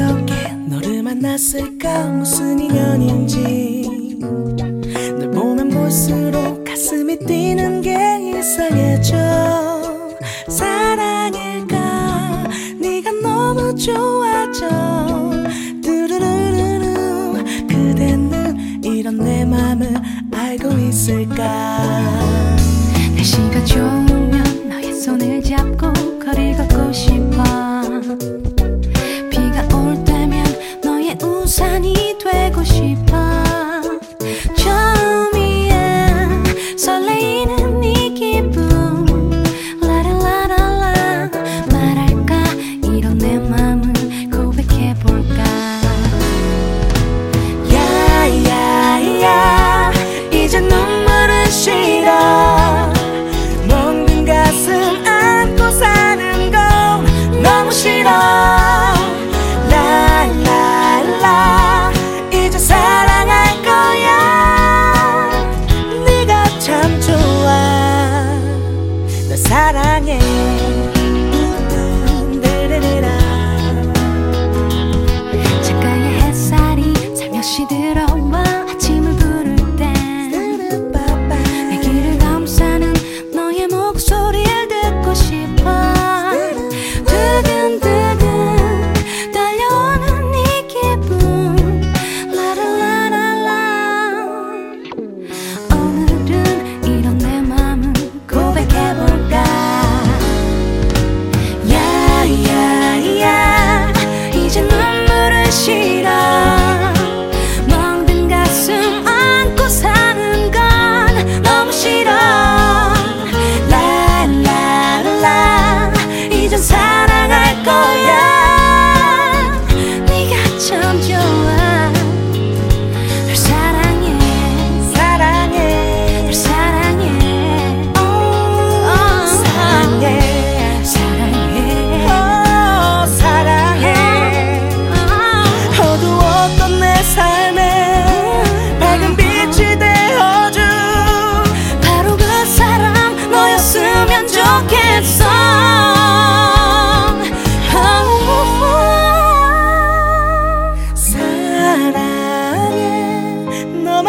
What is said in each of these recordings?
이렇게 너를 만났을까? 무슨 인연인지. 널 보면 볼수록 가슴이 뛰는 게 이상해져. 사랑일까? 네가 너무 좋아져. 두루루루루 그대는 이런 내 맘을 알고 있을까? 날씨가 좋으면 너의 손을 잡고 거리가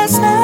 myself.